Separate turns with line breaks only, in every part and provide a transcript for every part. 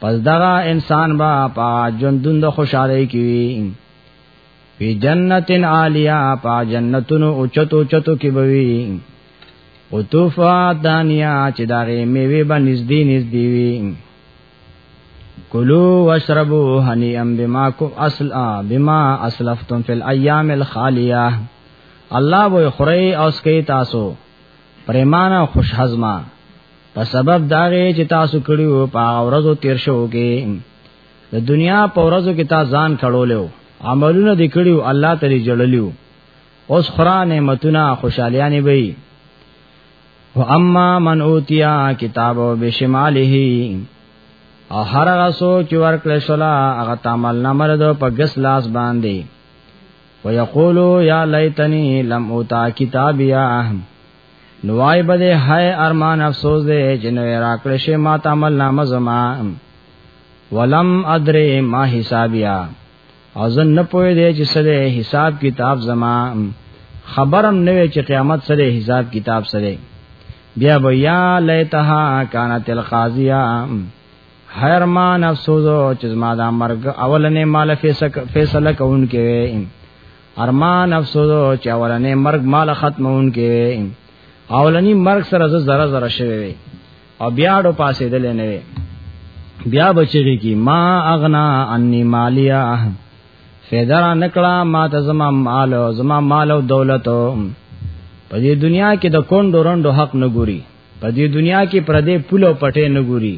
پس دغه انسان با پا جندون د خوشاله کی وی فی جنتن عالیا پا جنتن اوچتو چتو کی بوی او توفا دانیا چې داغه میوه به نږدې نږدې وی کلو واشربو هنیئم بما کو اصل بما اسلفتم فی الايام الخالیه الله وو خری اوس کې تاسو پریمانه خوش هضمه په سبب داغه چې تاسو کړیو په ورځو تیر شو کې د دنیا په ورځو کې تا ځان کړولیو عملونه دې کړیو الله تعالی جړلیو اوس خورا نعمتونه خوشالیانه وي و اما من اوتیا کتاب بشماله او هر هغه سوچ ورکړ شلا هغه تعامل نه مرد په غس لاس باندې ويقولو یا لیتنی لم اوتا کتابیا نو وای بده هاي ارمان افسوس دې چې نو راکړې شي ما تعمل نامه زما ولم ادري ما حسابیا او زه نه پوهې دې چې سره حساب کتاب زما خبرم نه وي چې قیامت سره حساب کتاب سره بیا بیا لیتها کانت القاضیه هرمان افسوس چې زما دا مرګ اولنې مال فیصله کوونکې ارمان افسوس چې اولنې مرګ مال ختمون کې اولنی مرګ سره زره زره شوی وي او بیا ډو پاسې دل نه وي بیا بچی کی ما اغنا انی مالیا فیدرا نکړه ما ته زما مال او زما مال او دولت په دې دنیا کې د کندو رندو حق نه ګوري په دې دنیا کې پر دې پول او پټې نه ګوري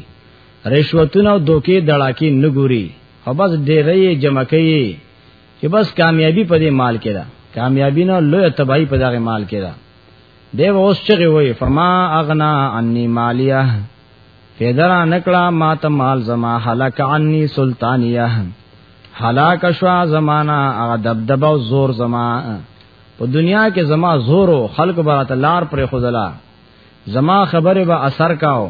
رشوتونه او دوکې دړاکې نه ګوري او بس ډېرې جمع کوي چې بس کامیابی په دې مال کې ده کامیابی نه لوی تباہی په دغه مال کې ده دی اوس چې وي فما اغنا عني مالیه فیدرا نکړه ما ته مال زما هلاک عني سلطانیه هلاک شوا زمانہ هغه دبدب او زور زما په دنیا کې زما زور او خلق برات لار پر خودلا زما خبره به اثر کاو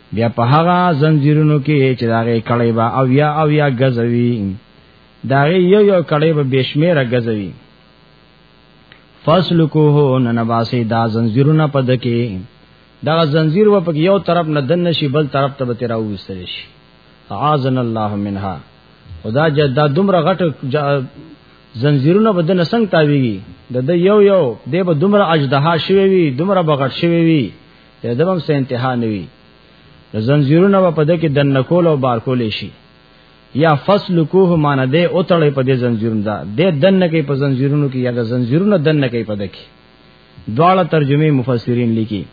بیا په هغه زنجیرونو کې چې داغه کړي با او یا او یا غزوی داغه یو یو کړي به بشمیره غزوی فسلکوه ننباسي دا زنجیرونه په دکې دا زنجیر و په یو طرف نه دن شي بل طرف ته به تیرا وستل شي اعاذن الله منها خدا جدا دومره غټ زنجیرونه به دنه څنګه تاویږي د یو یو دی به دومره اجدها شوی وي دومره بغټ شوی وي د دمم سه انتها نوي د زنجیرونه په دې کې د نکول او بار کولې شي یا فصل کوه مان دې او تړې په دې زنجیرون دا دې دن کې په زنجیرونو کې یا د زنجیرونو دن کې په دکې دواړه ترجمه مفسرین لیکي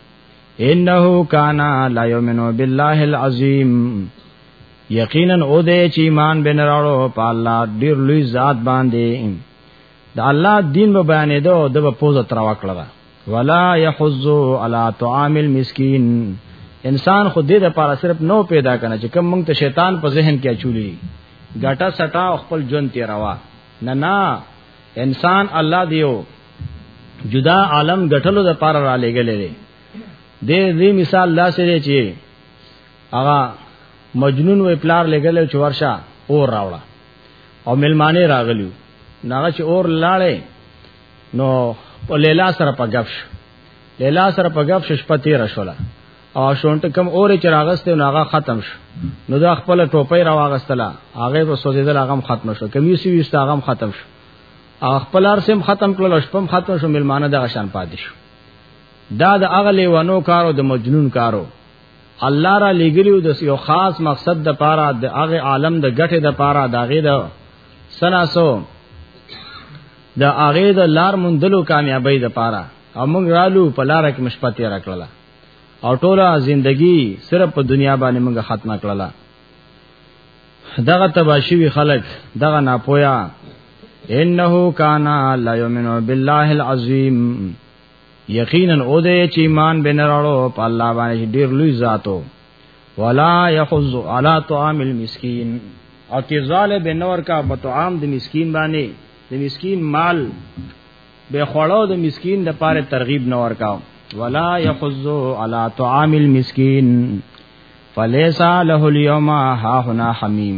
انه کانا لا یؤمنو بالله العظیم یقینا او دې چې ایمان بنراړو په الله ډیر لوی ذات باندې د الله دین به بیانې دو د به پوزه تر وکړه ولا يحز على طعام المسكين انسان خو دې د پاره صرف نو پیدا کنه چې کوم مونږ ته شیطان په ذهن کې اچولې ګټه سټا خپل جون تیروا نه نه انسان الله دیو جدا عالم غټلو د پاره را لګلې دې دې مثال لا سره چې هغه مجنون وې پلار لګلې چې ورشه اور راوړه او ملمانه راغلیو ناغه چې اور لاړې نو په لیلا سره په غف شو لیلا سره په غف شپه تیر شوله او شونټ کم اورې چې راغسته ناغه ختم شو نو دا خپل ټوپۍ راواغستله هغه په سوزیدل هغه ختم شو کمیسی ویست هغه ختم شو او خپل ارسم ختم کړل شپم ختم شو ملمانه دغه شان پاتې شو دا د اغلی ونو کارو د مجنون کارو الله را لګلیو د یو خاص مقصد د پاره د هغه عالم د ګټه د پاره د هغه د سناسو د هغه د لار مندلو کامیابی د پاره او موږ رالو په لار کې مشپتی راکړه او ټوله زندگی صرف په دنیا باندې موږ ختمه کړله دغه تباشوی خلق دغه ناپویا انه کانا لا یؤمنو بالله العظیم یقینا او دې چې ایمان به نه راړو په الله باندې ډیر لوی ذاتو ولا یحز علی طعام المسکین او تیزاله به نور کا په طعام د مسکین باندې د مسکین مال به خړو د مسکین د پاره ترغیب نور کا ولا یحز علی طعام المسکین فلیسا له اليوم ها هنا حمیم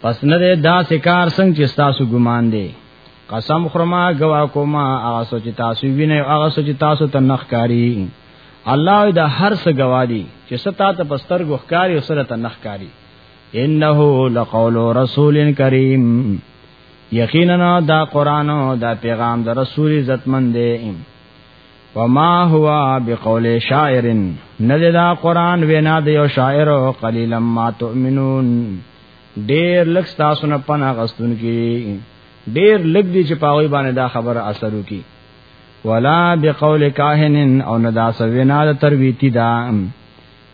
پس نه ده دا سکار سنگ چې تاسو ګمان دی قسم خرما گوا کوما هغه سوچ تاسو وینئ هغه سوچ تاسو ته نخ کاری الله دا هر څه گوا دی چې ستا ته پستر ګخکاری او سره ته نخ کاری انه لقول رسول کریم یقینا دا قران او دا پیغام د رسول عزتمن دی وما هو بقول شاعر نه دا قران وینا د یو شاعر او قلیلا ما تؤمنون ډیر لږ تاسو نه پناه غستون کی ډیر لږ دي چې پاوی باندې دا خبره اثر وکي ولا بقول کاهن او نه دا سوینا د ترویتی دا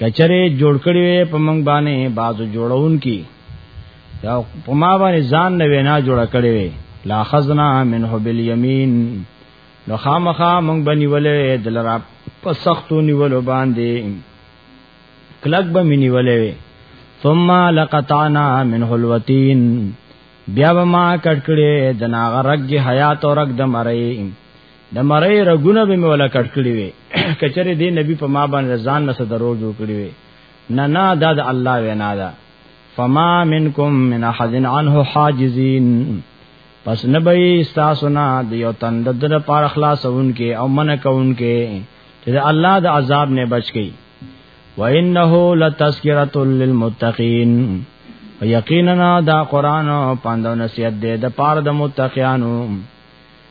کچره جوړ کړی وي په موږ باندې بازو جوړون کی دا په ما باندې ځان نه وینا جوړ کړی وي لا خزنا منه بالیمین نو خامخا موږ بنی ولې دلرا په سختو نیولو باندې کلک به منی ولې ثم لقطانا منه الوتین بیا به ما کټکړې د ناغرګ حیات او رګ د مړې د مړې رګونه به مولا کټ کړی وي کچره دې نبی په ما باندې ځان نه صدرو جوړ کړی وي نه نه دا د الله وینا ده فما منکم من احد عنه حاجزین پس نبی استاسو نه د یو تند در پار خلاصون کې او من کون کې چې د الله د عذاب نه بچ کی وانه لتذکرۃ للمتقین یقینا دا قران پاندو نصیحت دې د پار د متقینانو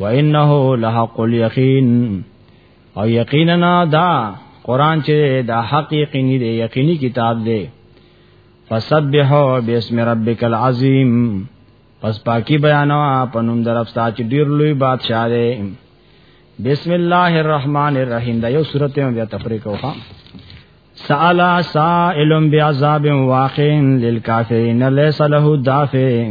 وانه لحق اليقين او یقینا دا قران چې دا حق یقیني دی یقیني کتاب دی فسبحوا باسم ربک العظیم پس پاکی بیانوا پنوم درفتا چې ډیر لوی بادشاہ دی بسم الله الرحمن الرحیم دا یو سورته مې بیا تفریق وکړه سأل سائل بعذاب واقع للكافرين ليس له دافع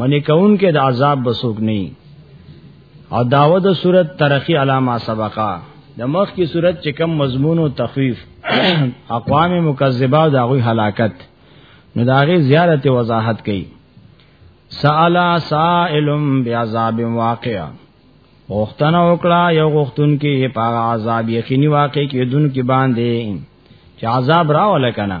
منی کون کې د عذاب بسوک نه او داوه د صورت ترخی علامه سبقا د مخ کی صورت چې کم مضمون او تخفیف اقوام مکذبه او داغوی هلاکت نو داغه زیارت وضاحت کړي سالا سائل بعذاب واقع غختنه وکړه یو غختون کې په عذاب یقیني واقع کې دن کې باندې چې عذاب راول کنه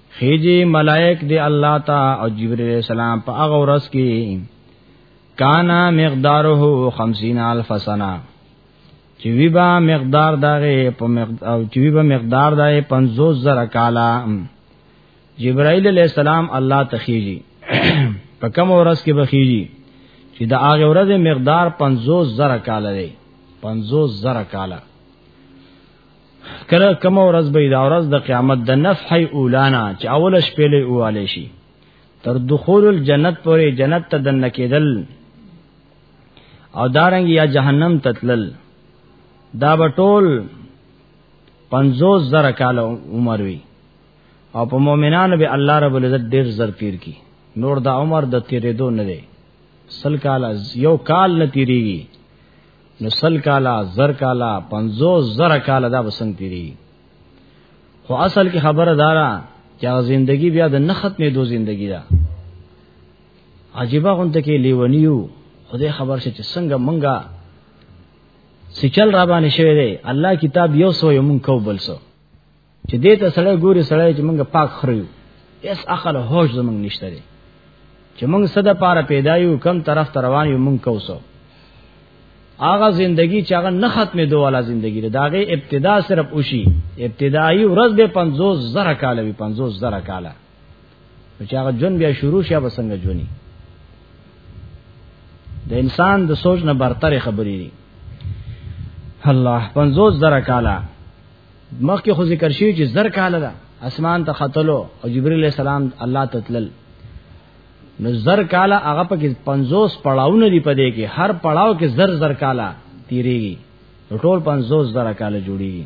خېجی ملائک دی الله تا او جبرئیل علیہ السلام په هغه ورځ کې کانا مقداره 50000 سنه چې وی با مقدار دغه په مقدار او چې وی با مقدار دغه 50000 کالا جبرائیل علیہ السلام الله تخیجی په کوم ورځ کې بخیجی چې د هغه ورځ مقدار 50000 کالا دی 50000 کالا کله کوم ورځ به دا ورځ د قیامت د نفح اولانا چې اول شپې له اواله شي تر دخول الجنت پورې جنت ته دن کېدل او دارنګ یا جهنم تتلل دا به ټول 50 زره کال عمر وي او په مؤمنانو به الله رب العزت ډیر زر تیر کی نور دا عمر د تیرې دو نه دی سل کال یو کال نه تیریږي نو سل کالا زر کالا پنځو زر کالا دا بسنګ تیری خو اصل کې خبره دارا چې هغه ژوندۍ بیا د نه ختمې دو ژوندۍ دا عجیبه غونته کې لیونیو خدای خبر شي چې څنګه منګه سچل را باندې شوی دی الله کتاب یو سو یو مونږ کو بل سو چې دې ته سړی ګوري سړی چې موږ پاک خرو اس عقل هوش زمونږ نشته دی چې موږ صد پاره پیدا یو کم طرف ته روان یو موږ کوسو هغه زندگی چې هغه نه ختمې دواله زندگی ده داغه ابتدا صرف اوشي ابتدایي ورځ به 50 زره کال وي 50 زره کال چې هغه جون بیا شروع شي به څنګه جونی د انسان د سوچ نه برتر خبرې دي الله 50 زره کاله مخکې خو ذکر شوی چې زر کاله ده اسمان ته خطلو او جبرئیل علیہ السلام الله تتلل نو زر کاله هغه په 50 پړاوونه دی پدې کې هر پړاو کې زر زر کاله تیریږي ټول 50 زره کاله جوړیږي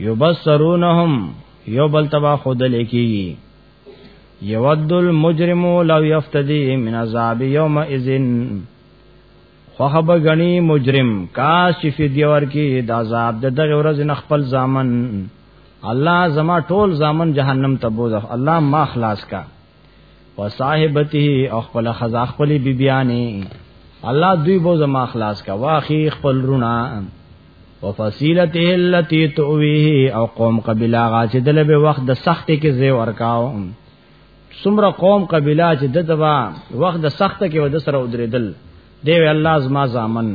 یبصرونهم یو بل تبا خود لیکي یود المجرم لو یفتدی من عذاب یوم اذن خوخب غنی مجرم کاش چې فدیه ورکی د عذاب د دغه ورځ نه خپل ځامن الله زما ټول ځامن جهنم ته بوزف الله ما خلاص کا وصاحبته او خپل خزا خپل بیبیانې الله دوی بو زما خلاص کا واخی خپل رونا وفصیلته التي تويه او قوم قبيله غا چې دله به وخت د سخت کې زی ورکاو سمره قوم قبيله چې د دوا وخت د سخت کې ود سره ودریدل دی الله زما زامن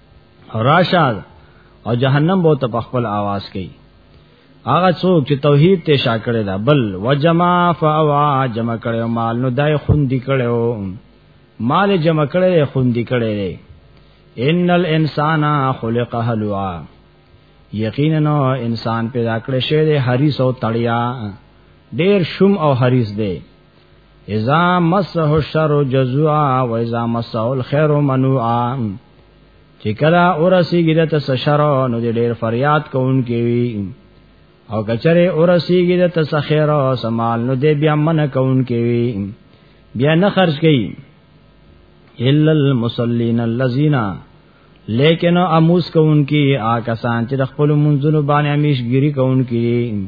راشاد او جهنم به ته په خپل आवाज کوي هغه څوک چې توحید ته شا کړی دا بل وجما فوا جمع کړو مال نو دای خوندې کړو مال جمع کړی خوندې کړی ان الانسان خلق هلوا یقینا انسان پیدا کړی شوی دی حریص او تړیا ډیر شوم او حریص دی اذا مسه الشر جزوعا و اذا مسه الخير منوعا چې کله اورسیږي د تسشر نو ډېر فریاد کوونکی وي او کچره اورسیږي د تسخیر او سمال نو دې بیا من کوونکی وي بیا نه خرج کوي الا المصلين الذين لیکن اموس کوونکی آکسان چې د خپل منځونو باندې همیش ګيري کوونکی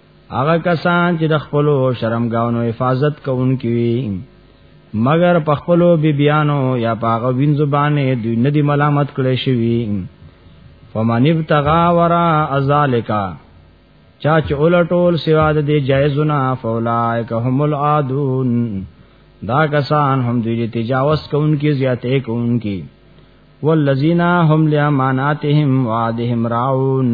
هغه کسان چې د خپل شرمګاونو حفاظت کوونکي وي مگر په خپل بیبيانو یا پاغه وین زبانه دوی نه دی ملامت کړي شوی فمن ابتغى ورا ذالک چا چې اولټول سوا د دې جایزونه فولائک هم العادون دا کسان هم دوی تجاوز کوونکي زیاتې کوونکي والذین هم لاماناتهم وعدهم راعون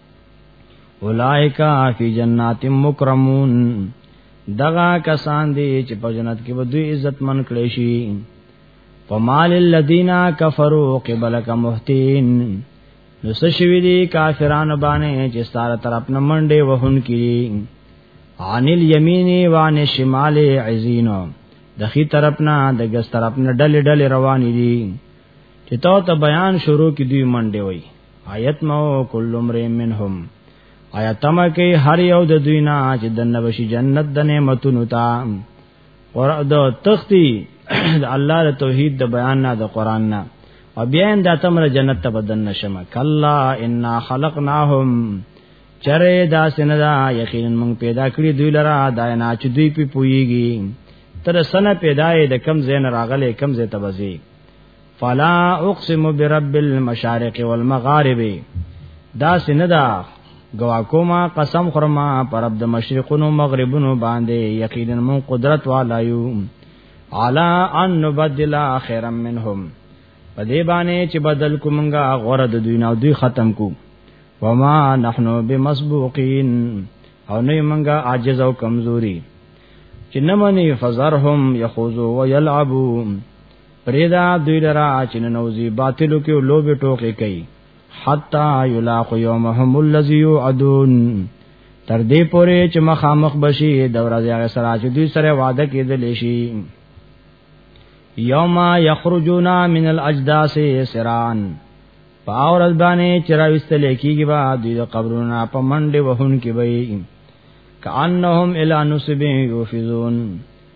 اولائک فی جنات مکرمون دغه کسان دی چې په جنت کې به دوی عزت من کړي شي فمال الذین کفروا قبلک محتین نو څه شوی دی کافران باندې چې ستاره طرف نه منډه وهون کړي عن الیمین و عن الشمال عزین د خي طرف نه د ګس طرف نه ډلې ډلې روان دي چې تو ته بیان شروع کی دوی منډه وي آیت مو کل امرئ منهم آیت ما کې هر یو د دوی نه چې د نبشي جنت د نعمتونو تا اور د تختی د الله د توحید د بیان نه د قران نه او بیا هم د تمر جنت ته بدن نشم کلا ان خلقناهم چرې دا سندا یقینا موږ پیدا کړی دوی لره دا نه چې دوی په پویږي تر سنه پیدای د کم زین راغله کم زې تبزی فلا اقسم برب المشارق والمغارب دا سندا گوا کوما قسم خرما پر عبد مشرقونو مغربونو باندې یقینا مون قدرت والا یو علا ان نبدل خیرا منهم په دې باندې چې بدل کومنګا غره د دوی نه دوی ختم کو وما نحنو بمسبوقین او نه منګا عاجز او کمزوري چې نه مني فزرهم يخوزو ويلعبو پریدا دوی لرا چې ننوزي باطلو کې لوبې ټوکې کوي حتا یلاق یومهم الذی یعدون تر دې پورې چې مخامخ بشي د ورځې هغه سره چې دوی سره وعده کېدل شي یوم یخرجون من الاجداث سران پاور ازبانه چراوستل کېږي با دوی د قبرونو په منډه وهون کې وي کانهم الی نسب یوفزون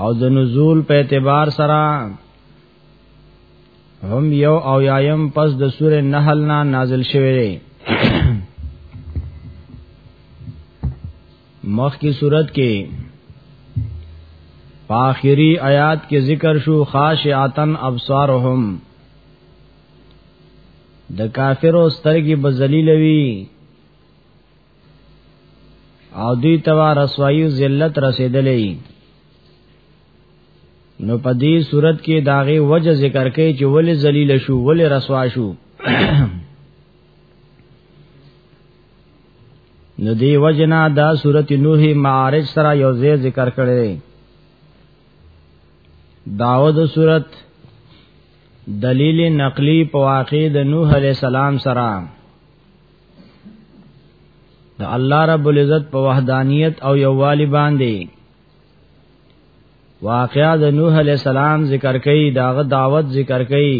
او د نزول په اعتبار سره هم یو او یایم پس د سور نحل نا نازل شوه دی مخ کی صورت کې پاخری آیات کې ذکر شو خاشعتن ابصارهم د کافرو سترګې بذلیلوي او دوی توا رسوایو ذلت رسیدلې نو په دې صورت کې داغه وجه ذکر کوي چې ولې ذلیل شو ولې رسوا شو نو دی وجنا دا صورت نوح معارج سره یو ځای ذکر کړي داود صورت دلیل نقلی په واقع د نوح علی السلام سره د الله رب العزت په وحدانیت او یووالي باندې واقعا د نوح علی السلام ذکر کړي داغه دعوت ذکر کړي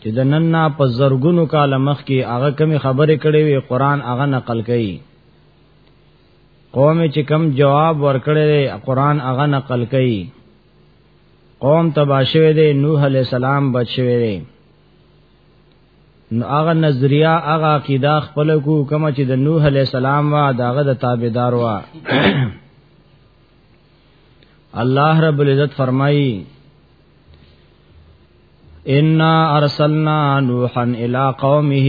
چې د نن نه په زرګونو کال مخ کې هغه کمی خبرې کړې وي قران هغه نقل کړي قوم چې کم جواب ورکړي قران هغه نقل کړي قوم تباشوي دي نوح علی السلام بچوي دي نو هغه نظریه هغه عقیده خپل کو کوم چې د نوح علی السلام وا داغه د تابعدار وا الله رب العزت فرمایي ان ارسلنا نوحا الى قومه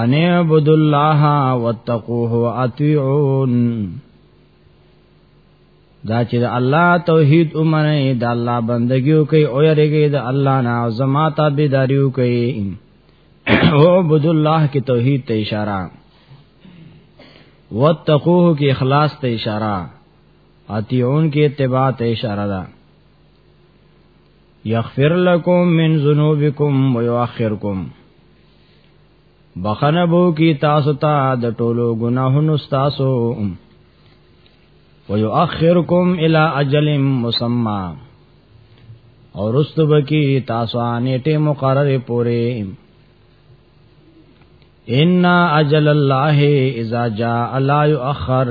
ان عبد الله واتقوه واطيعون دا چې د الله توحید ومنئ د الله بندګیو کوي او یریږي د الله نه او زما تابعداریو کوي او عبد الله کې توحید ته اشاره واتقوه کې اخلاص ته اشاره اطیعون کې اتباع ته اشاره ده یغفر لکم من ذنوبکم ویؤخرکم بخنه بو کی تاسو ته د ټولو ګناهونو تاسو ويؤخركم الى اجل مسمى او رست بکی تاسو انیټه مقرره پوره ان اجل الله اذا جاء لا يؤخر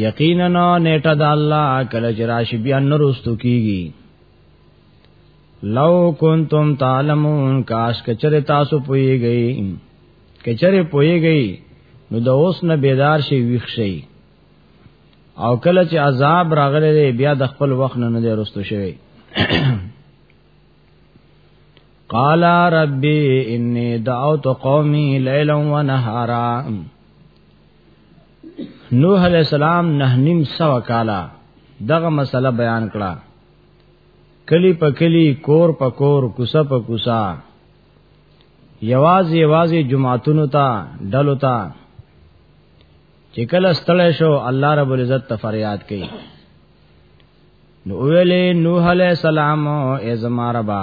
یقینا نیټه د الله کله چې راشي بیا نرستو کیږي لو کنتم تعلمون کاش کچره تاسو پویږئ کچره پویږئ نو د اوس نه بیدار شي ویښ شي او کله چې عذاب راغلی دی بیا د خپل وخت نه نه رستو شوی قال ربي اني دعوت قومي ليلا ونهارا نوح علیہ السلام نه نیم سو کالا دغه مسله بیان کړه کلی په کلی کور په کور کوسه په کوسه یوازې یوازې جمعاتونو ته ډلو ته چې کله ستړی شو الله رب العزت ته فریاد کړي نو ویلې نوح علیہ السلام ای زما ربا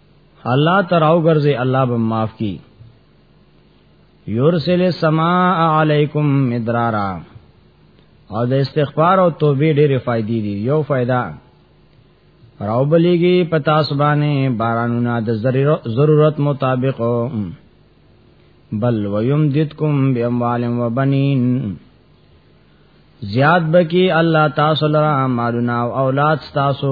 الله تراو ګرځي الله به معاف کی یورسل السما علیکم مدرارا او د استغفار او توبې ډېرې فائدې دي یو فائدہ راو بلیږي پتا سبانه بارانونه د ضرورت مطابق بل ويمددکم باموال وبنین زیاد بکی الله تاسو لرا مالونه او اولاد تاسو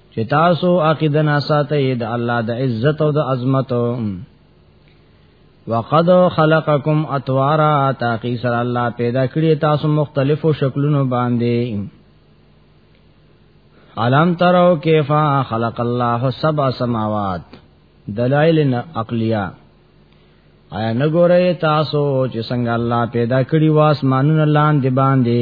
چې تاسو عقیده نه ساتئ د الله د عزت او د عظمت وقد خلقکم اطوارا تاکي سره الله پیدا کړی تاسو مختلفو شکلونو باندې علم ترو کیفا خلق الله سبع سماوات دلائل عقلیه آیا نګورئ تاسو چې څنګه الله پیدا کړی واسمانونه لاندې باندې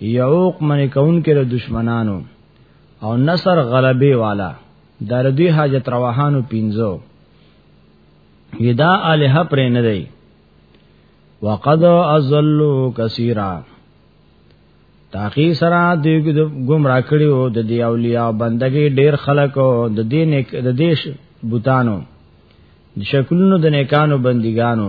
یعوق منی کون کې د دشمنانو او نصر غلبه والا دا ردی حاجت رواحانو پینځو یدا الہ پر نه دی وقد ازلوا کثیرا تاخی سرا دی گمراه کړیو د دی اولیاء بندګي ډیر خلق او د دین د دیش بوتانو د شکلونو د نیکانو بندګانو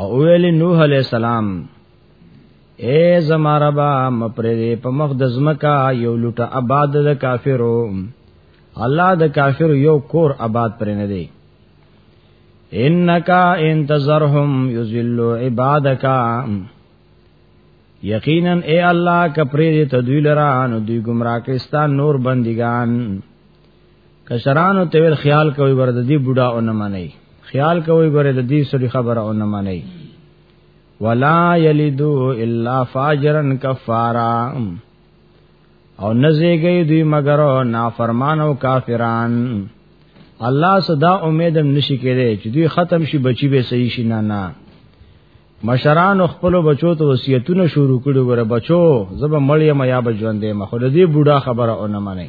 او ویل نوح علی السلام اے زما ربا مپرې په مخ د زمکا یو لټه آباد د کافرو الله د کافر یو کور آباد پر نه دی انکا انتظرهم یذلوا عبادک یقینا اے الله کپری تدویل را نو دوی گمراه کستان نور بندگان کشرانو ته ویل خیال کوي ورته دی بوډا او نه مني خیال کوي ګوره د دې سړي خبره او نه مني ولا یلدو الا فاجرا کفارا او نزیږي دوی مگر نافرمان او کافران الله صدا امیدم نشي کېده چې دوی ختم شي بچي به صحیح شي نه نه مشران خپل بچو ته وصیتونه شروع کړي ګوره بچو زب مړی ما یا بجوندې ما خو دې بوډا خبره او نه مني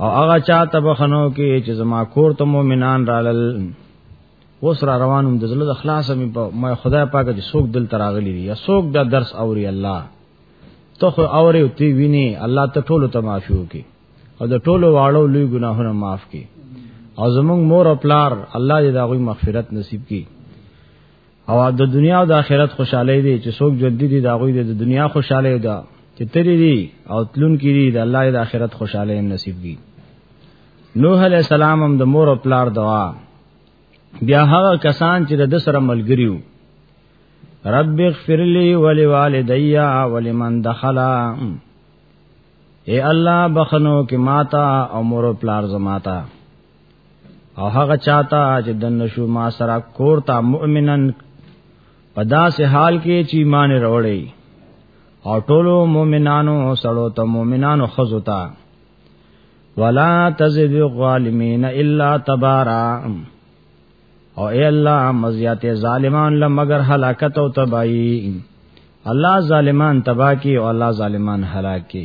او هغه چا ته بخنو کې چې زما کور ته مؤمنان رالل اوس را روانم د زړه د خلاصه مې په ما خدای پاک چې څوک دل تراغلی دی یا څوک دا درس اوري الله ته خو اوري او تی ویني الله ته ټول ته معافي وکي او د ټولو واړو لوی ګناهونه معاف کړي او زمونږ مور او پلار الله دې دا غوي مغفرت نصیب کړي او د دنیا او د آخرت خوشاله دي چې څوک ژوند دي دا غوي د دنیا خوشاله ده چې تری دي او تلون کې دي د الله د آخرت خوشاله هم نصیب دي نوح علی السلام هم د مور او پلار دعا بیا هغه کسان چې د سره ملګریو رب اغفر لي ولوالدي ولمن دخل اے الله بخنو کې ماتا او مور او پلار زماتا او هغه چاته چې دن شو ما سره کور تا مؤمنن په داسې حال کې چې ایمان وروړي او ټولو مؤمنانو سره ته مؤمنانو خزو تا ولا تزد الظالمین الا تبارا او اے الله مزیات ظالمان لمگر هلاکت او تباہی الله ظالمان تباہ کی او الله ظالمان هلاک کی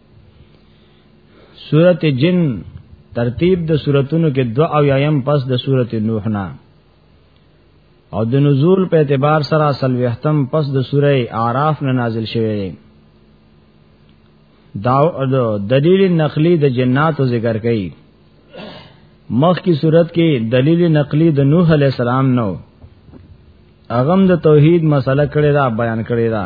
سورت جن ترتیب د سوراتونو کې دو او یایم پس د سورت نوح نه او د نزول په اعتبار سره اصل وختم پس د سوره اعراف نه نازل شوی دی دا دلیل نقلی د جناتو ذکر کړي مخ کی صورت کې دلیل نقلی د نوح علی السلام نو اغم د توحید مسله کړي دا بیان کړي دا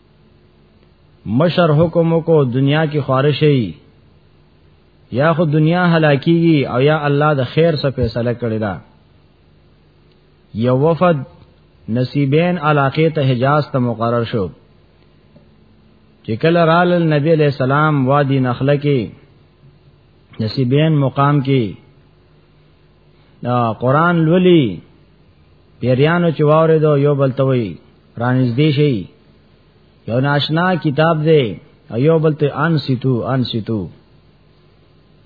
مشر حکم کو دنیا کی خارشی یا خو دنیا هلاکیږي او یا الله د خیر څخه فیصله کړی دا یو وفد نصیبین علاقه ته حجاز ته مقرر شو چې کله رال نبی علیہ السلام وادي نخله کې نصیبین مقام کې دا قران لولي پیریانو چواورې دو یو بلتوي رانږدې شي یو ناشنا کتاب دی او یو بل ته ان سیتو ان سیتو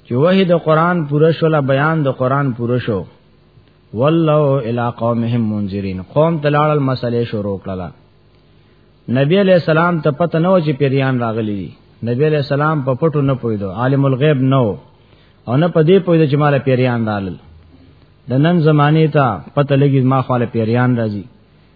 چې وه د قران پوره شول بیان د قران پوره شو والله الی قومهم منذرین قوم تلاړل مسئله شروع کړه نبی علیہ السلام ته پته نه و چې پیریان راغلي دي نبی علیہ السلام په پټو نه پویدو عالم الغیب نو او نه په دې پویدو چې مال پیریان دالل د نن زمانه ته پته لګي ما خاله پیریان راځي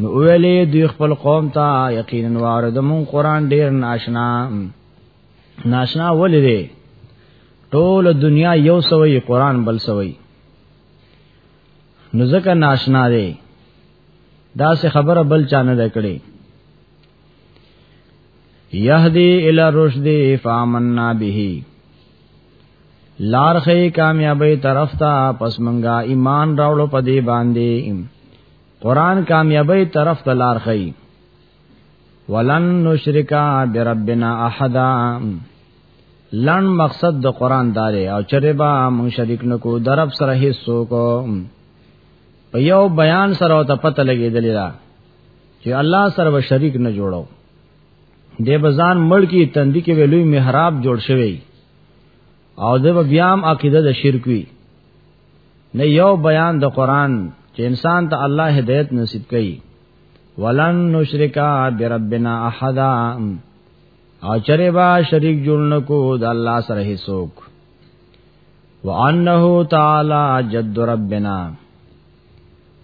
نو ویلې دوی خپل قوم ته یقینا وارد مون قران ډیر ناشنا ناشنا ولې دی ټول دنیا یو سوی قران بل سوی نو ځکه ناشنا دی دا سه خبره بل چانه ده کړي یهدی الی رشد فامننا به لار خې کامیابی طرف ته پس منګه ایمان راوړو پدی باندې قران کامیابی طرف ته لار خي ولن نشرکا بربنا احدا لن مقصد د قران داري او چربا مون شریک نکو درب سره هیڅو کو په یو بیان سره او ته پته لګیدلی دا چې الله سره و شریک نه جوړو د بزان مړ کی تندې کې ویلوی محراب جوړ شوی او د بیا هم عقیده د شرک وی نه یو بیان د قران چې انسان ته الله هدایت نصیب کړي ولن نشرکا بربنا احد او چرې با شریک جوړ نکو د الله سره هیڅوک وانه تعالی جد ربنا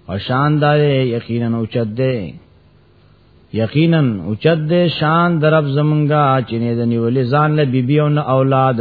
او شان دا یقینا اوچت دی یقینا اوچت دی شان درب زمونږه چې نه د نیولې ځان له بیبي او اولاد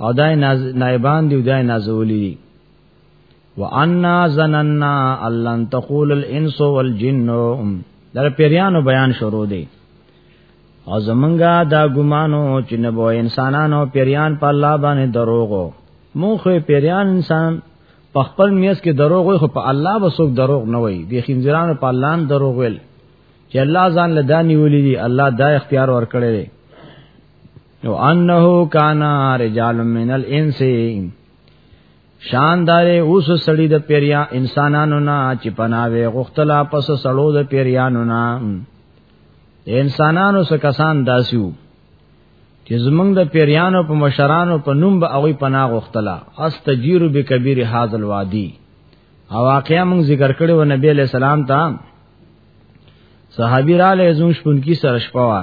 او دای نائبان دی دای نازولی دی وانا ظننا ان تقول الانس والجن در پیریانو بیان شروع دی او زمونږه دا ګمانو چې نه بو انسانانو پیریان په الله باندې دروغو مونږ خو پیریان انسان په خپل میس کې دروغ وي خو په الله به څوک دروغ نه وي د خنزیرانو په الله نه دروغ ویل چې الله ځان لدانی ولې دي الله دا اختیار ورکړي نو انه کانا رجال من الانس شاندار اوس سړی د پیریا انسانانو نه چې پناوي غختلا پس سړو د پیریانو نه انسانانو څخه کسان داسیو چې زمنګ د پیریانو په مشرانو په نوم به اوی پناه غختلا استجیر بکبیر هاذ الوادی او واقعیا موږ ذکر کړو نبی علیہ السلام ته صحابی را لې زون شپون کی سره شپوا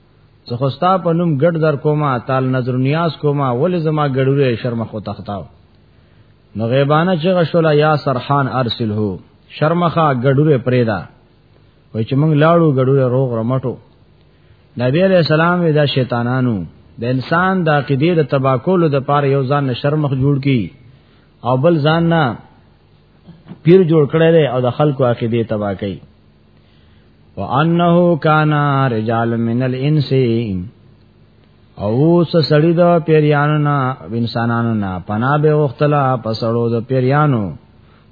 زه خو ستا په نوم ګډ در کومه تال نظر نیاز کومه ولې زما ګډوره شرم خو تختاو نو غیبانه چې غشولا یا سرحان ارسله شرمخه ګډوره پرېدا وای چې موږ لاړو ګډوره روغ رمټو نبی علیہ السلام وی دا شیطانانو د انسان د عقیده د تباکولو د پاره یو ځان نه شرمخ جوړ کی او بل ځان نه پیر جوړ کړی او د خلکو عقیده تباہ کړي وانه کان رجال من الانس او اوس سړی د پیریانو نه انسانانو نه پنا به وختلا پسړو د پیریانو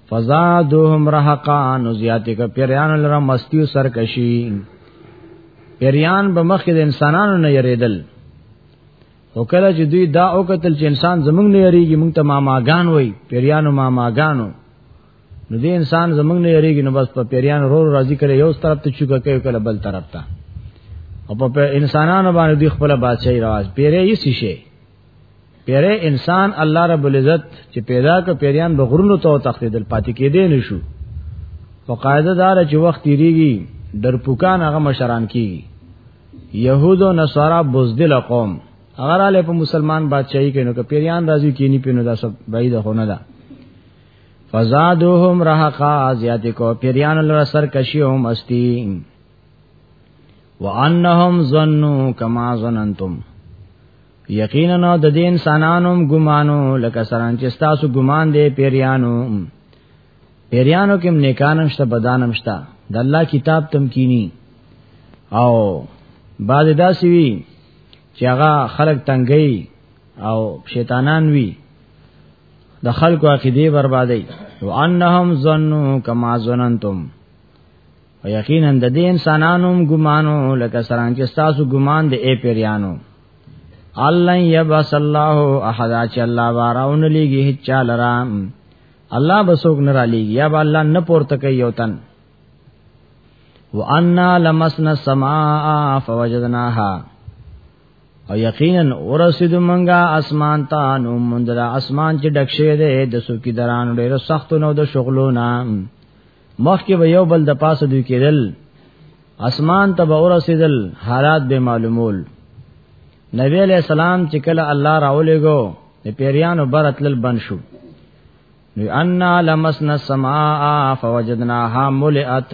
فزادهم رهقا نو زیاتې ک پیریانو لره مستی او سرکشی پیریان به مخ د انسانانو نه یریدل او کله چې دوی دا او قتل چې انسان زمونږ نه یریږي مونږ ته ماماګان وای پیریانو ماماګانو نو دې انسان زمنګ نه یریږي نو بس په پیریان رو راضی کړي یو طرف ته چوکا کوي کله بل طرف ته او په انسانانو باندې دی خپل بادشاہي راز پیری یې شي پیری انسان الله رب العزت چې پیدا ک پیریان به غرونو ته تخدیدل پاتې کېدې نشو او قاعده دار چې وخت تیریږي درپوکان هغه مشران کیږي يهود او نصارا بوزدل قوم اگر علی په مسلمان بادشاہي کینو ک پیریان راضی کینی پینو دا سب بعید خونه ده فزادوهم رهقا زیات کو پیریان لر سر کشی او مستی وانهم ظنوا کما ظننتم یقینا د دې انسانانو ګمانو لکه سران چې تاسو ګمان دې پیریانو پیریانو کې نیکانم شته بدانم شته د الله کتاب تم کینی او بعد داسې وی چې هغه خلق تنګي او شیطانان وی د خلکو عقیده بربادي او انهم ظنوا کما ظننتم او یقینا د دې انسانانو ګمانو لکه سران چې تاسو ګمان دې اے پیرانو الله یبس الله احد چې الله واراون لګي هیڅ چالرام الله بسوک نه را لګي یا الله نه پورته کوي یو تن وانا لمسنا السماء فوجدناها او یقینا ورسید منګه اسمان ته نو مندره اسمان چې ډک شوی دی د سوکی دران ډیر سخت نو د شغلو نام مخکې به یو بل د پاسه دوی کېدل اسمان ته به ورسیدل حالات به معلومول نبی علیہ السلام چې کله الله راولېګو د پیریانو برتل بن شو نو ان لمسنا السماء فوجدناها ملئت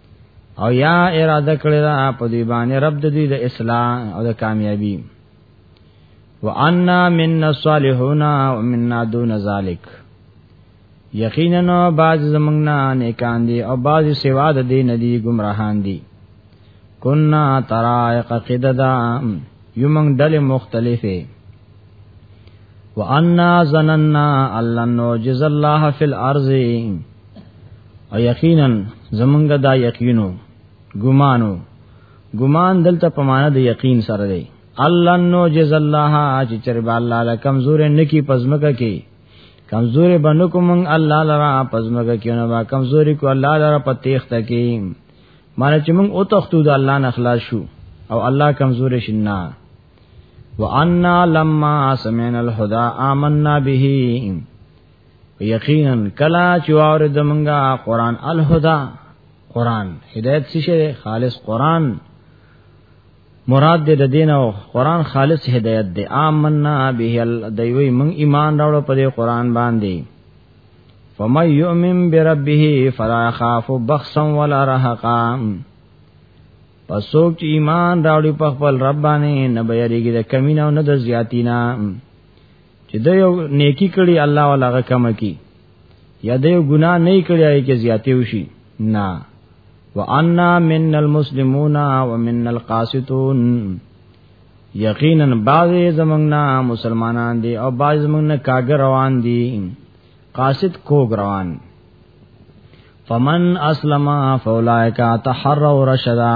او یا اراده کړی دا په دی باندې رب د دوی د اصلاح او د کامیابی وانا من الصالحون ومنا دون ذلک یقینا باز زمنګ نه نیکان دي او باز سوا د دین دي گمراهان دي کنا طرائق قددا یمنګ ډلې مختلفه وانا ظننا الله نوجز الله فی الارض او یقینا زمونږ دا یقینو ګمانو ګمان دلته په معنا د یقین سره دی الله نو جز الله چې چربا الله له کمزور نه کی پزمکه کی کمزور بنو کوم الله لرا پزمکه کی نه با کمزوري کو الله لرا په تیخت کی معنی چې موږ او تختو د الله نه خلاص شو او الله کمزور شنا وان لما سمعنا الهدى آمنا به یقینا کلا چې اور د منګه قران الهدى قران هدایت څه شي خالص قران مراد دې د دین او قران خالص هدایت دې آمنا به دوی من ایمان راوړو په دې قران باندې فمن یؤمن بربه فلا خاف بخسا ولا رهقا پس څوک چې ایمان راوړي په خپل رب باندې نه به یریږي د کمینه او نه د زیاتینا چې د یو نیکی کړي الله ولا هغه کم کی یا د یو ګناه نه کړي هغه کې زیاتې وشي نه وانا من المسلمون ومن القاسطون یقینا بعض زمنګنا مسلمانان دي او بعض زمنګنا کاګر روان دي قاصد کوګ روان فمن اسلم فاولائک تحروا رشدا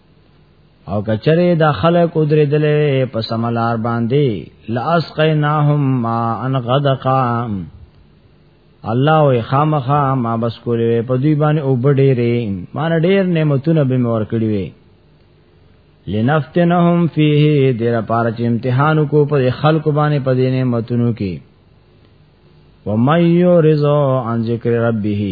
او کچره دا خلق ودریدلې په سملار باندې لاسقیناهم ما ان غدقا الله او خامخا ما بس کولې په دوی باندې او بډېرې مان ډېر نعمتونه به مور کړی وي لنفتنهم فيه دیر پار چې امتحان کو په خلق باندې په دې نعمتونو کې ومن یورزو عن ذکر ربه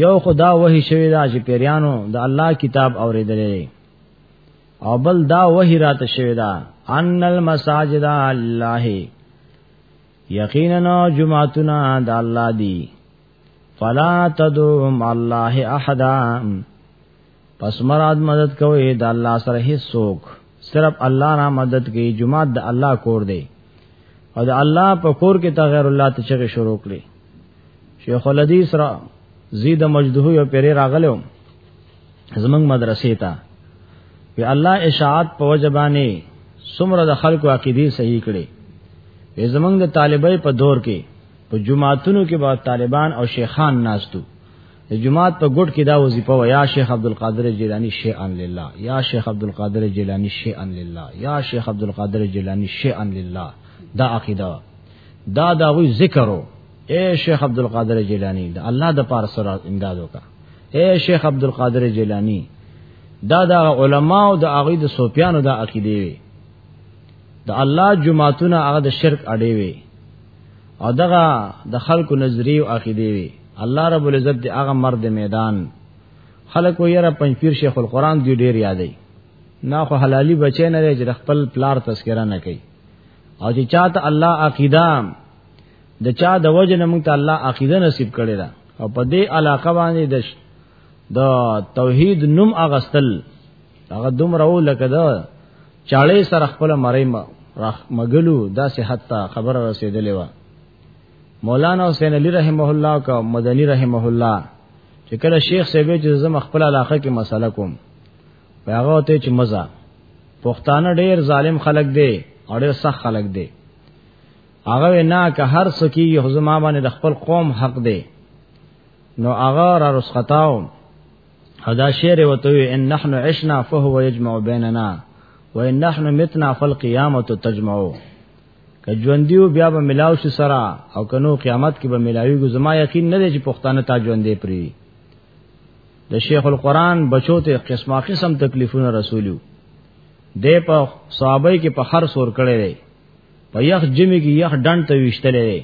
یو خدا وحی شوی دا چې پیریانو د الله کتاب اوریدلې او بل دا وحی رات شوی دا ان المساجد الله یقینا جمعتنا د الله دی فلا تدعو مع الله احدا پس مراد مدد کوي د الله سره هیڅ څوک صرف الله را مدد کوي جمعه د الله کور دی او د الله په کور کې تا غیر الله ته چغې شروع کړي شیخ الحدیث را زید مجده یو پیری راغلو زمنګ مدرسې ته وی الله اشاعت په وجبانی سمره د خلکو عقیده صحیح کړي وی زمنګ د طالبای په دور کې په جمعاتونو کې به طالبان او شیخان ناستو د جمعات په ګډ کې دا وظیفه و یا شیخ عبد القادر جیلانی شیئا لله یا شیخ عبد القادر جیلانی شیئا لله یا شیخ عبد القادر جیلانی شیئا لله دا عقیده دا دا وی ذکرو اے شیخ عبد القادر جیلانی دا الله د پاره سره امداد وکا اے شیخ عبد القادر جیلانی دا دا علما او د هغه د سوپیانو دا عقیده وی د الله جمعتون هغه د شرک اړې وی او دغه د خلکو نظریه او عقیده وی الله رب العزت دی هغه مرد میدان خلکو یره پنځپیر شیخ القرآن دی ډیر یادې نه خو حلالي بچی نه لري چې خپل پلار تذکرہ نه کوي او چې چاته الله عقیده د چا د وجه نه مونږ ته الله عقیده نصیب کړی دا او په دې علاقه باندې د د توحید نوم اغستل هغه دومره و لکه دا چاړې سره خپل مړې ما مګلو دا صحت ته خبره رسیدلې و مولانا حسین علی رحمه الله او مدنی رحمه الله چې کله شیخ سیبه چې زم خپل علاقه کې مسله کوم هغه ته چې مزه پښتانه ډیر ظالم خلک دی او ډیر سخت خلک دی هغه نه که هر سکی یو زما باندې د خپل قوم حق دی نو هغه را رسختاو هدا شعر وتوی ان نحن عشنا فهو يجمع بيننا وان نحن متنا فالقيامه تجمعو که ژوندیو بیا به ملاو شي سره او کنو قیامت کې به ملاویږي زما یقین نه دی چې پښتانه تا ژوندې پری د شیخ القرآن بچو ته قسمه قسم تکلیفونه رسولیو دی په صحابه کې په خر سور کړي دی په یخ جمی کې یخ ډنډ ته وشتلې دی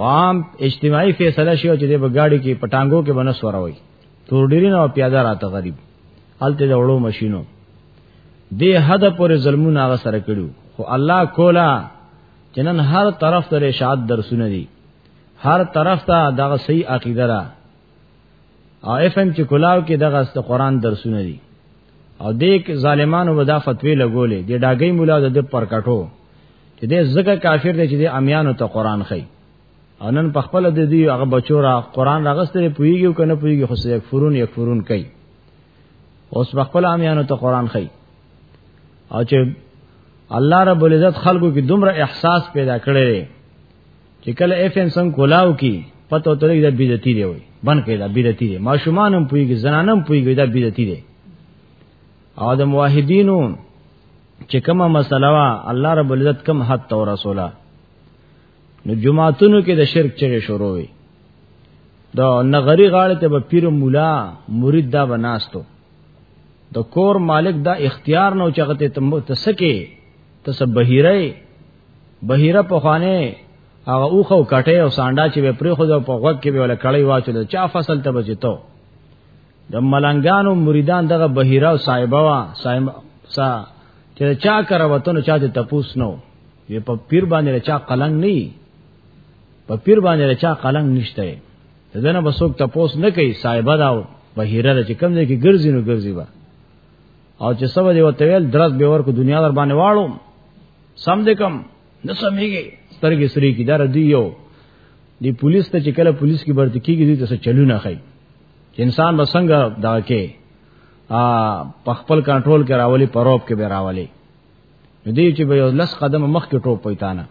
وام اجتماعي فیصله شو چې به ګاډي کې پټانګو کې بنس وروي تور ډیرین او پیاده راته غریب حالت د وړو ماشينو دې حد پر ظلمونه هغه سره کړو خو الله کولا چې نن هر طرف ته رشاد درسونه دي هر طرف ته دغه صحیح عقیده را او اف ام چې کلاو کې دغه است قران درسونه دي او دې ظالمانو ودا فتوی لګولې دې ډاګي مولا د پر کټو چې دې زګه کافر دی چې دې امیانو ته قران خي انن په خپل د دې هغه بچو را قران راغستره پویږي کنه پویږي خو سې یکفرون یکفرون کوي اوس په خپل امیانو ته قران خي او چې الله رب العزت خلکو کې دومره احساس پیدا کړی چې کله اف ان سم کولاو کی پته ته دا بیزتی دی وای بن کړي دا بیزتی دی ماشومان هم پویږي زنانم پویږي دا بیزتی دی او د موحدینو چې کومه مسله وا الله رب العزت کوم حد تور رسوله نو جمعاتونو کې د شرک چغې شروع وي دا نغری غاړه ته به پیر مولا مرید دا بناستو د کور مالک دا اختیار نو چغته تم تسکه تس بهیره بهیره په خانه هغه اوخه کټه او سانډا چې به پرې خو په غوږ کې به ولا کړی واچل چا فصل ته بچیتو د ملنګانو مریدان دغه بهیره او صاحبوا صاحب سا چې چا کراوتنو چا ته تپوس نو وی په پیر باندې چا قلنګ نه په پیر باندې چا قلنګ نشته دنه بسوک تپوس نه کوي صاحب دا بهیره چې کم ځای کې ګرځي نو ګرځي با او چې سبا دی وته ویل درس به ورکو دنیا در باندې واړو سم دې کم نه سمېږي سترګې سری کی دار دی یو دی پولیس ته چې کله پولیس کې برت کیږي دې ته چلو نه خای چې انسان بسنګ دا کې ا په خپل کنټرول کې راولي پروب کې به راولي دې چې به یو لس قدم مخکې ټوپ پېتانه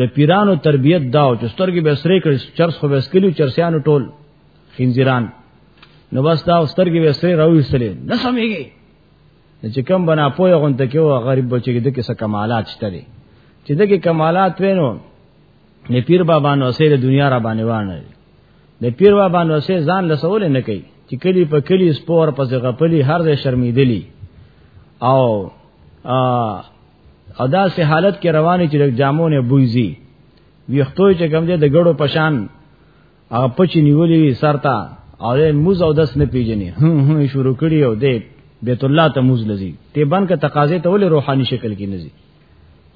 د پیرانو تربیت دا او چې سترګې به سرې کړي چرس خو به سکلیو چرسیانو ټول خنزیران نو بس دا سترګې به سرې راوېستلې نه سمېږي چې کم بنا پوی غونته کې و غریب بچی کې د کیسه کمالات شته دي چې دغه کمالات وینو نه پیر بابا نو سره دنیا را باندې وانه د پیر بابا نو سه ځان لسول نه کوي چې کلی په کلی سپور پس غپلی هر ځای شرمیدلی او او دا سه حالت کې رواني چې د جامونه بوزي ویختو چې کوم دې د ګړو پشان هغه پچ نیولې سرتا او دې موز او دس نه پیژني هم هم شروع کړي او دې بیت الله ته موز لذي ته بن کا تقاضې ته ولې روحاني شکل کې نزي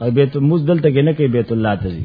او بیت موز دلته کې نه کې بیت الله ته زی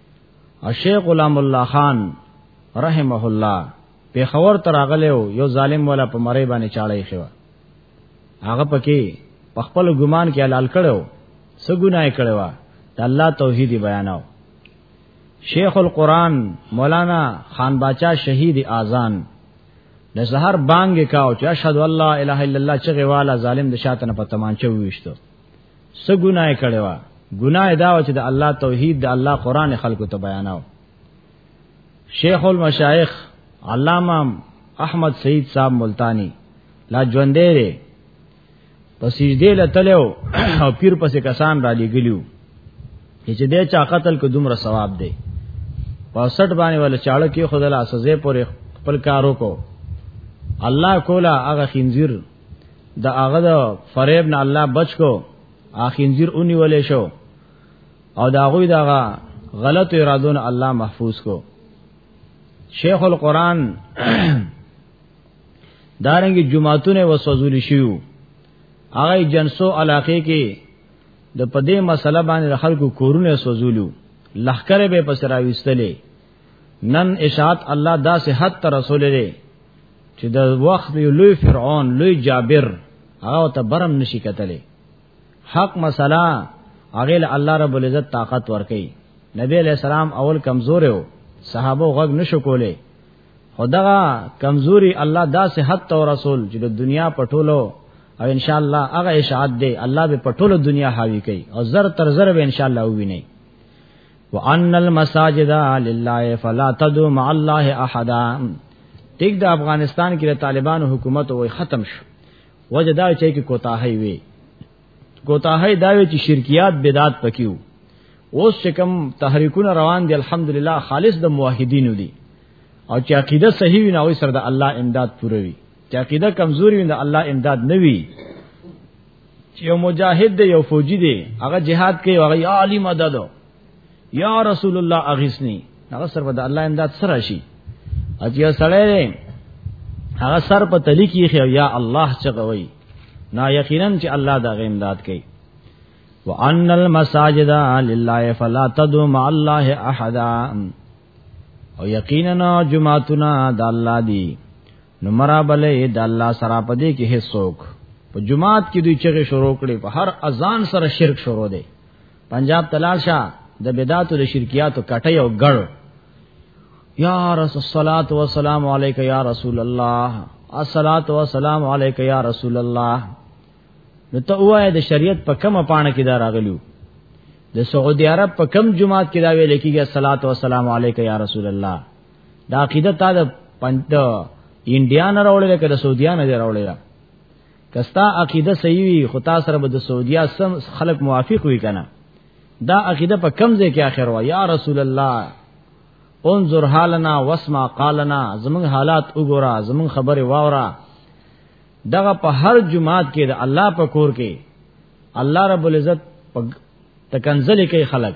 شیخ غلام الله خان رحمه الله په خبر تراغله یو ظالم ولا په مری باندې چاړی خو هغه پکې په خپل ګمان کې حلال کړو سګونای کړو د الله توحید بیانو شیخ القرآن مولانا خان باچا شهید اذان د زهر بانګ کاو چې اشهد الله اله الا الله چې غواله ظالم د شاتنه په تمانچه وښتو څه ګناه کړې و ګناه دا و چې د الله توحید د الله قران خلکو ته بیاناو شیخ المشایخ علامه احمد سید صاحب ملتانی لا ژوندې دی په سجده لتلو او پیر پسې کسان را لګلیو چې دې چا قتل کو دومره ثواب دی په 60 باندې ول چاړه کې خدای لا سزا پورې خپل کارو کو الله کولا هغه خنزیر د هغه د فریب نه الله بچ کو اخینزیر اونی ولې شو او دا غوی دا غلط ارادون الله محفوظ کو شیخ القرآن دارنګ جمعهتونه وسوزول شیو هغه جنسو علاقه کې د پدې مسله باندې خلکو کورونه سوزولو لخر به پسراويستلې نن اشاعت الله دا سه حد ته رسول لري چې د وخت یو لوی فرعون لوی جابر هغه ته برم نشي کتلې حق مسله هغه له الله رب العزت طاقت ورکي نبی علیہ السلام اول کمزور و صحابه غږ نشو کولې خدغه کمزوري الله دا سه حد ته رسول چې د دنیا پټولو او ان شاء الله هغه اشاعت دی الله به پټولو دنیا حاوی کوي او زر تر زر به ان شاء الله وویني وان المساجد لله فلا تدعو مع الله احد ټیک د افغانستان کې د طالبانو حکومت وای ختم شو وجه دا چې کې کوتاهي وي کوتاهي دا وی چې شرکیات بدعت پکیو اوس چې کوم تحریکونه روان دي الحمدلله خالص د موحدینو دي او چې عقیده صحیح وي نو سره د الله امداد پوروي چې عقیده کمزوري وي نو الله امداد نه وي چې یو مجاهد دی یو فوجي دی هغه جهاد کوي هغه یا علی مدد یا رسول الله اغیسنی هغه سره به د الله امداد سره شي اجیا سړی دی هغه سر په تلی کې خو یا الله چغوي نا یقینا چې الله دا غي امداد کوي وان المساجد لله فلا تدعو مع الله احد او یقینا جمعتنا د الله دی نو مرابلې د الله سره پدې کې هیڅوک په جمعات کې دوی چغې شروع کړې په هر اذان سره شرک شروع دی پنجاب تلال شاه د بدعاتو د شرکیاتو کټي او ګړ یا رسول صلوات و سلام علیک یا رسول الله الصلات و سلام علیک یا رسول الله نو ته وای د شریعت په کومه پاڼه کې دا راغلیو د سعودي عرب په کم جمعات کې دا ویل کېږي الصلات و سلام علیک یا رسول الله دا عقیده تا د پنځ انډیان راولې ده که د سعودیان نه راولې ده کستا عقیده صحیح وي خو تاسو سره به د سعودیا سم خلق موافق وي کنه دا عقیده په کم ځای کې اخر وا یا رسول الله انظر حالنا واسمع قالنا زمون حالات وګوره زمون خبره واوره دغه په هر جماعت کې د الله په کور کې الله رب العزت په تکنزل کې خلق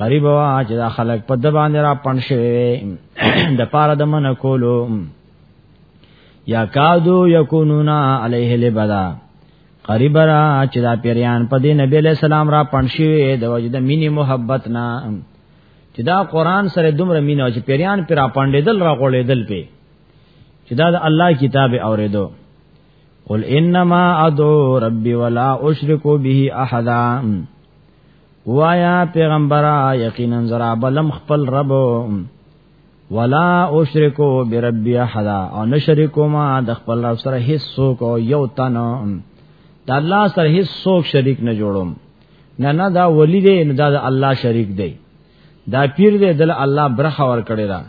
قریب وا چې دا خلک په د باندې را پڼ شوي د پاره د من کولو یا کادو یکونونا علیه لبدا قریب را چې دا پیریان په دې نبی له سلام را پڼ شوي د وجد مینی محبت نا چې دا قران سره دومره مینه چې پیریان پر را پاندېدل را غړېدل په چې دا د الله کتاب اورېدو قل انما ادعو ربي ولا اشرك به احدا وایا پیغمبره یقینا زرا بلم خپل رب ولا اشرکو بربی احد او نشرکو ما د خپل رب سره هیڅ څوک او یو تن د الله سره هیڅ څوک شریک نه جوړوم نه نه دا ولی دی نه دا د الله شریک دی دا پیر دی دل الله برخه ور کړی دا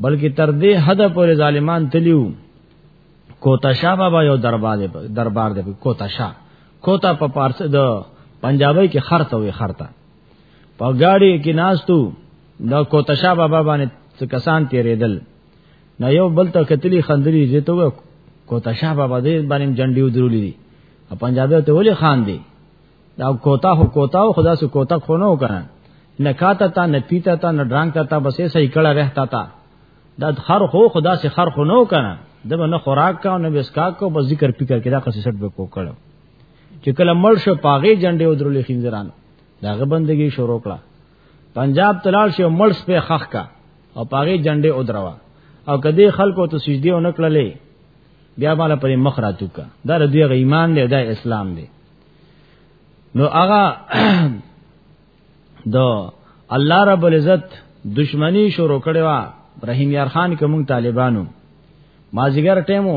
بلکې تر دې حد پورې ظالمان تلیو کوتاشا بابا یو دربار دی دربار دی کوتاشا کوتا په پارس د پنجابی کې خرته وي خرته په گاډي کې ناستو د کوتا شاه بابا باندې څه کسان تیرېدل نو یو بل ته کتلی خندلی زیته کوتا شاه بابا دې باندې جنډي ودرولې دي پنجابی ته ولې خان دی دا کوتا هو کوتا او خدا سو کوتا خونو کنه نه کاتا تا نه پیتا تا نه ډرانګ تا تا بس ایسا ہی کڑا رہتا تا دا خر خو خدا سے خر خو نو کنه دغه نه خوراک کا نه بسکا کو بس ذکر فکر کړه قصې سټ به کو کړه چې کله مړ شو پاغه جنډې ودرولې خنځران داغه بندگی شروع کړه پنجاب تلال شو مړ سپه خخ کا او پاغه جنډې ودروا او کدی خلکو ته سجدي او نکړلې بیا مال پر مخ راتو کا دا د دوی ایمان دی دا اسلام دی نو هغه دو الله رب العزت دشمنی شروع کړي وا رحیم یار خان کوم طالبانو مازیګر ټیمو